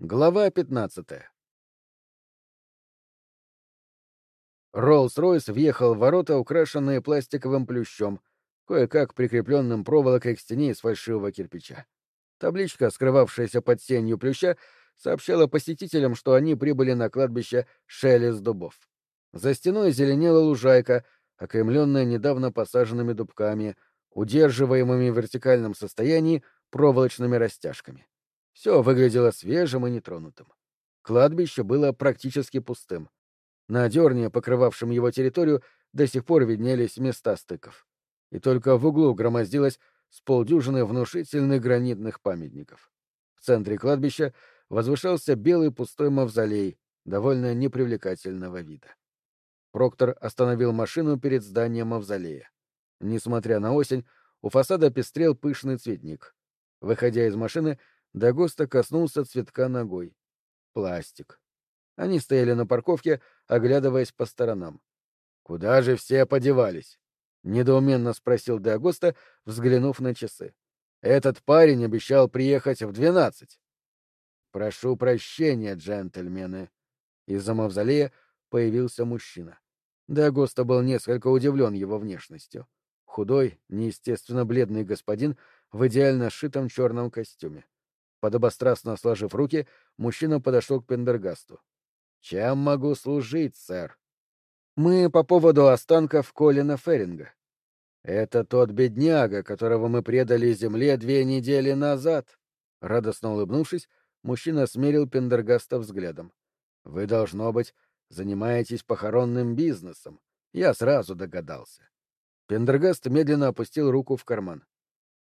Глава 15 Роллс-Ройс въехал в ворота, украшенные пластиковым плющом, кое-как прикрепленным проволокой к стене из фальшивого кирпича. Табличка, скрывавшаяся под сенью плюща, сообщала посетителям, что они прибыли на кладбище Шелест дубов. За стеной зеленела лужайка, окаймленная недавно посаженными дубками, удерживаемыми в вертикальном состоянии проволочными растяжками. Все выглядело свежим и нетронутым. Кладбище было практически пустым. На дерне, покрывавшем его территорию, до сих пор виднелись места стыков. И только в углу громоздилось с полдюжины внушительных гранитных памятников. В центре кладбища возвышался белый пустой мавзолей, довольно непривлекательного вида. Проктор остановил машину перед зданием мавзолея. Несмотря на осень, у фасада пестрел пышный цветник. Выходя из машины, Дагоста коснулся цветка ногой. Пластик. Они стояли на парковке, оглядываясь по сторонам. «Куда же все подевались?» — недоуменно спросил Дагоста, взглянув на часы. «Этот парень обещал приехать в двенадцать». «Прошу прощения, джентльмены». Из-за мавзолея появился мужчина. Дагоста был несколько удивлен его внешностью. Худой, неестественно бледный господин в идеально сшитом черном костюме. Подобострастно сложив руки, мужчина подошел к Пендергасту. «Чем могу служить, сэр?» «Мы по поводу останков Колина Ферринга. Это тот бедняга, которого мы предали земле две недели назад». Радостно улыбнувшись, мужчина смерил Пендергаста взглядом. «Вы, должно быть, занимаетесь похоронным бизнесом. Я сразу догадался». Пендергаст медленно опустил руку в карман.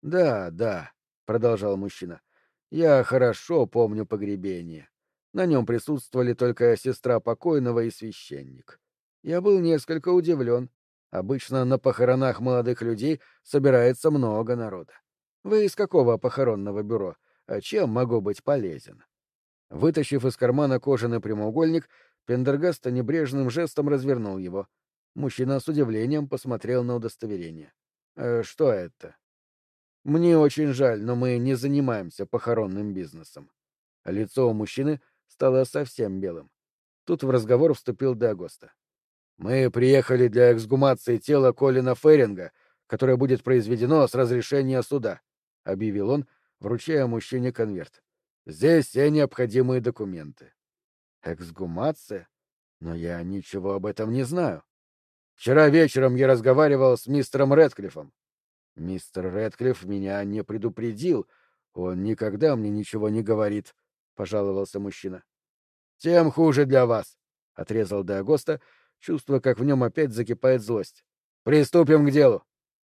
«Да, да», — продолжал мужчина. Я хорошо помню погребение. На нем присутствовали только сестра покойного и священник. Я был несколько удивлен. Обычно на похоронах молодых людей собирается много народа. Вы из какого похоронного бюро? А чем могу быть полезен? Вытащив из кармана кожаный прямоугольник, Пендергаст небрежным жестом развернул его. Мужчина с удивлением посмотрел на удостоверение. «Э, «Что это?» Мне очень жаль, но мы не занимаемся похоронным бизнесом. Лицо у мужчины стало совсем белым. Тут в разговор вступил Дагоста. Мы приехали для эксгумации тела Колина Ферринга, которое будет произведено с разрешения суда, объявил он, вручая мужчине конверт. Здесь все необходимые документы. Эксгумация? Но я ничего об этом не знаю. Вчера вечером я разговаривал с мистером Редклиффом. Мистер Редклифф меня не предупредил. Он никогда мне ничего не говорит, — пожаловался мужчина. — Тем хуже для вас, — отрезал Деагоста, чувствуя, как в нем опять закипает злость. — Приступим к делу.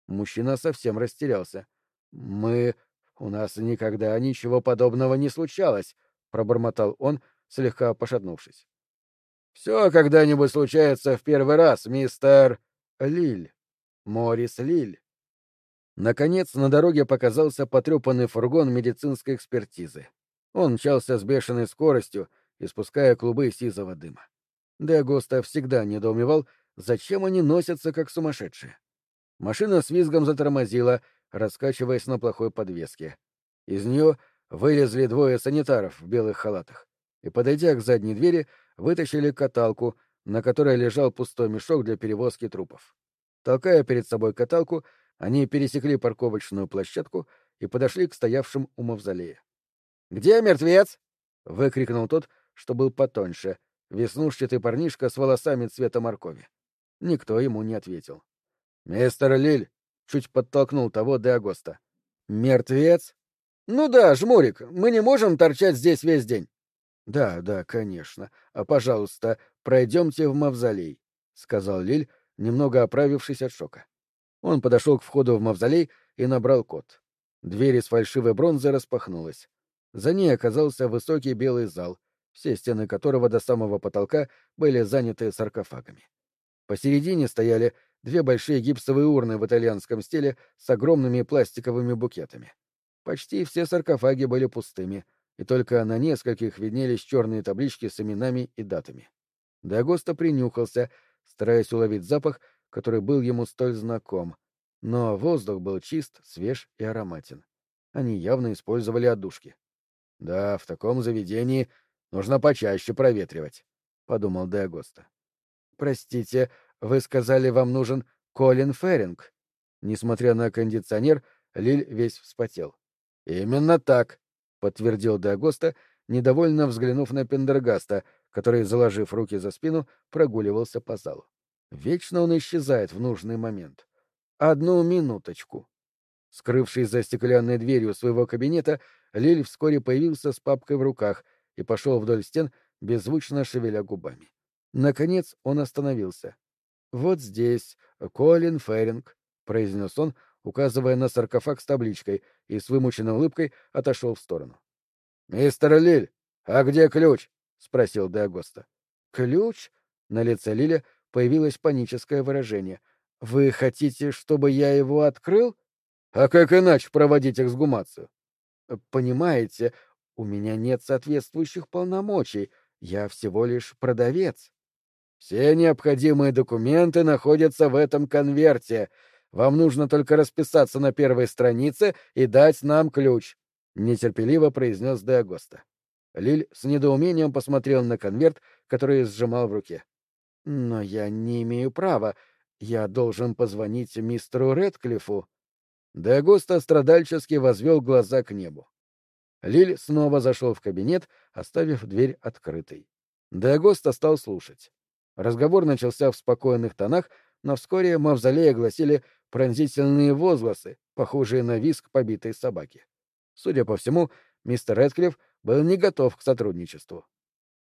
Мужчина совсем растерялся. — Мы... У нас никогда ничего подобного не случалось, — пробормотал он, слегка пошатнувшись. — Все когда-нибудь случается в первый раз, мистер... Лиль. Морис Лиль. Наконец, на дороге показался потрепанный фургон медицинской экспертизы. Он мчался с бешеной скоростью, испуская клубы сизого дыма. Деагоста всегда недоумевал, зачем они носятся как сумасшедшие. Машина с визгом затормозила, раскачиваясь на плохой подвеске. Из нее вылезли двое санитаров в белых халатах и, подойдя к задней двери, вытащили каталку, на которой лежал пустой мешок для перевозки трупов. Толкая перед собой каталку, они пересекли парковочную площадку и подошли к стоявшим у мавзолея. «Где мертвец?» — выкрикнул тот, что был потоньше, веснушчатый парнишка с волосами цвета моркови. Никто ему не ответил. «Мистер Лиль!» — чуть подтолкнул того до Агоста. «Мертвец?» «Ну да, жмурик, мы не можем торчать здесь весь день». «Да, да, конечно. А, пожалуйста, пройдемте в мавзолей», — сказал Лиль, немного оправившись от шока. Он подошел к входу в мавзолей и набрал код. Дверь из фальшивой бронзы распахнулась. За ней оказался высокий белый зал, все стены которого до самого потолка были заняты саркофагами. Посередине стояли две большие гипсовые урны в итальянском стиле с огромными пластиковыми букетами. Почти все саркофаги были пустыми, и только на нескольких виднелись черные таблички с именами и датами. Дагоста принюхался, стараясь уловить запах, который был ему столь знаком, но воздух был чист, свеж и ароматен. Они явно использовали отдушки. Да, в таком заведении нужно почаще проветривать, — подумал Деагоста. Простите, вы сказали, вам нужен Колин Феринг. Несмотря на кондиционер, Лиль весь вспотел. Именно так, — подтвердил Деагоста, недовольно взглянув на Пендергаста, который, заложив руки за спину, прогуливался по залу. Вечно он исчезает в нужный момент. Одну минуточку. Скрывшись за стеклянной дверью своего кабинета, Лиль вскоре появился с папкой в руках и пошел вдоль стен, беззвучно шевеля губами. Наконец он остановился. «Вот здесь, Колин Феринг», — произнес он, указывая на саркофаг с табличкой, и с вымученной улыбкой отошел в сторону. «Мистер Лиль, а где ключ?» — спросил Деагоста. «Ключ?» — на лице Лиля появилось паническое выражение. «Вы хотите, чтобы я его открыл?» «А как иначе проводить эксгумацию?» «Понимаете, у меня нет соответствующих полномочий. Я всего лишь продавец». «Все необходимые документы находятся в этом конверте. Вам нужно только расписаться на первой странице и дать нам ключ», — нетерпеливо произнес Деагоста. Лиль с недоумением посмотрел на конверт, который сжимал в руке. «Но я не имею права. Я должен позвонить мистеру Редклифу». Деагоста страдальчески возвел глаза к небу. Лиль снова зашел в кабинет, оставив дверь открытой. Деагоста стал слушать. Разговор начался в спокойных тонах, но вскоре мавзолея гласили пронзительные возгласы, похожие на виск побитой собаки. Судя по всему, мистер Редклифф был не готов к сотрудничеству.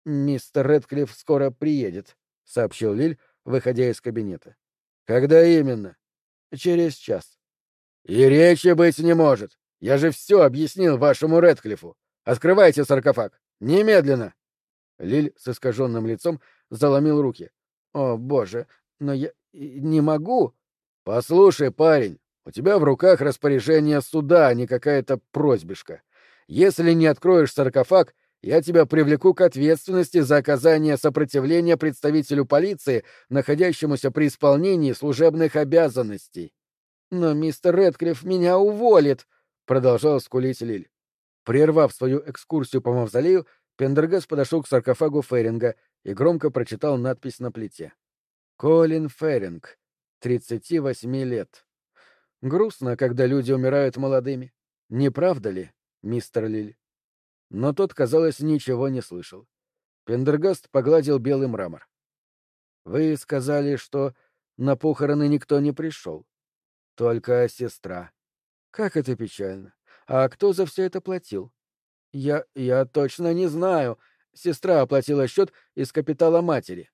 «Мистер Редклифф скоро приедет», — сообщил Лиль, выходя из кабинета. «Когда именно?» «Через час». «И речи быть не может. Я же все объяснил вашему Редклифу. Открывайте саркофаг. Немедленно!» Лиль с искаженным лицом заломил руки. «О, боже, но я не могу!» «Послушай, парень, у тебя в руках распоряжение суда, а не какая-то просьбишка. Если не откроешь саркофаг, я тебя привлеку к ответственности за оказание сопротивления представителю полиции, находящемуся при исполнении служебных обязанностей». «Но мистер Редклифф меня уволит!» — продолжал скулить Лиль. Прервав свою экскурсию по мавзолею, Пендергас подошел к саркофагу Феринга и громко прочитал надпись на плите. «Колин Феринг, 38 лет». Грустно, когда люди умирают молодыми. Не правда ли, мистер Лиль? Но тот, казалось, ничего не слышал. Пендергаст погладил белый мрамор. «Вы сказали, что на похороны никто не пришел. Только сестра. Как это печально. А кто за все это платил? Я... я точно не знаю. Сестра оплатила счет из капитала матери.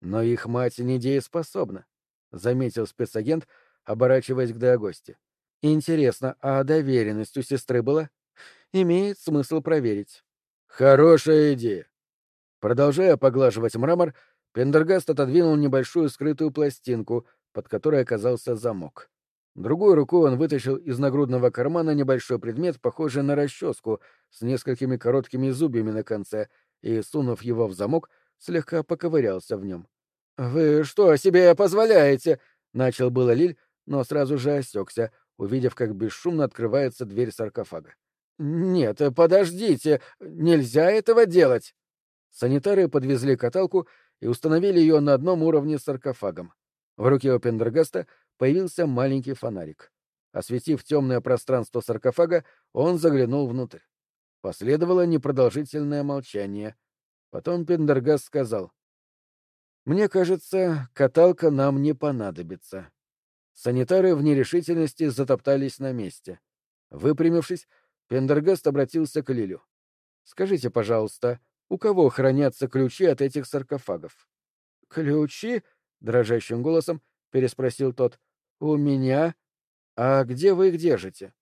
Но их мать недееспособна, — заметил спецагент, оборачиваясь к Деогосте. Интересно, а доверенность у сестры была? Имеет смысл проверить. Хорошая идея. Продолжая поглаживать мрамор, Пендергаст отодвинул небольшую скрытую пластинку, под которой оказался замок. Другой рукой он вытащил из нагрудного кармана небольшой предмет, похожий на расческу, с несколькими короткими зубьями на конце, и, сунув его в замок, слегка поковырялся в нем. «Вы что себе позволяете?» — начал было Лиль, но сразу же осекся, увидев, как бесшумно открывается дверь саркофага. «Нет, подождите, нельзя этого делать!» Санитары подвезли каталку и установили ее на одном уровне с саркофагом. В руке у Пендергаста появился маленький фонарик. Осветив темное пространство саркофага, он заглянул внутрь. Последовало непродолжительное молчание. Потом Пендергаст сказал. «Мне кажется, каталка нам не понадобится». Санитары в нерешительности затоптались на месте. Выпрямившись, Пендергаст обратился к Лилю. «Скажите, пожалуйста, у кого хранятся ключи от этих саркофагов?» «Ключи?» — дрожащим голосом переспросил тот. У меня? А где вы их держите?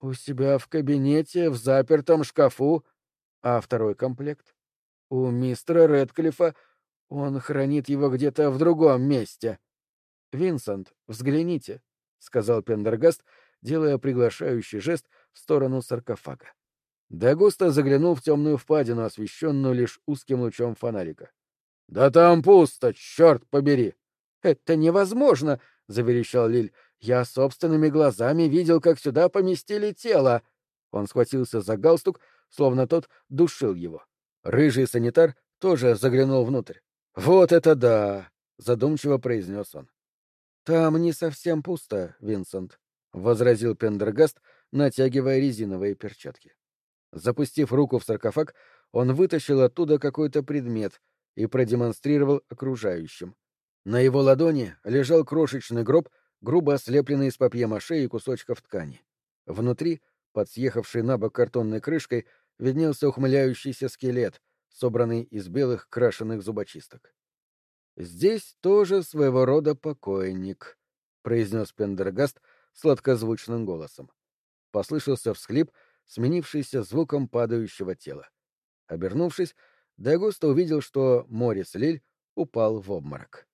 У себя в кабинете, в запертом шкафу. А второй комплект? У мистера Редклифа. Он хранит его где-то в другом месте. Винсент, взгляните, сказал Пендергаст, делая приглашающий жест в сторону саркофага. Дагуста заглянул в темную впадину, освещенную лишь узким лучом фонарика. — Да там пусто, черт побери! «Это невозможно!» — заверещал Лиль. «Я собственными глазами видел, как сюда поместили тело!» Он схватился за галстук, словно тот душил его. Рыжий санитар тоже заглянул внутрь. «Вот это да!» — задумчиво произнес он. «Там не совсем пусто, Винсент», — возразил Пендергаст, натягивая резиновые перчатки. Запустив руку в саркофаг, он вытащил оттуда какой-то предмет и продемонстрировал окружающим. На его ладони лежал крошечный гроб, грубо ослепленный из папье-маше и кусочков ткани. Внутри, под съехавшей на бок картонной крышкой, виднелся ухмыляющийся скелет, собранный из белых крашеных зубочисток. «Здесь тоже своего рода покойник», — произнес Пендергаст сладкозвучным голосом. Послышался всхлип, сменившийся звуком падающего тела. Обернувшись, Дагуста увидел, что Морис Лиль упал в обморок.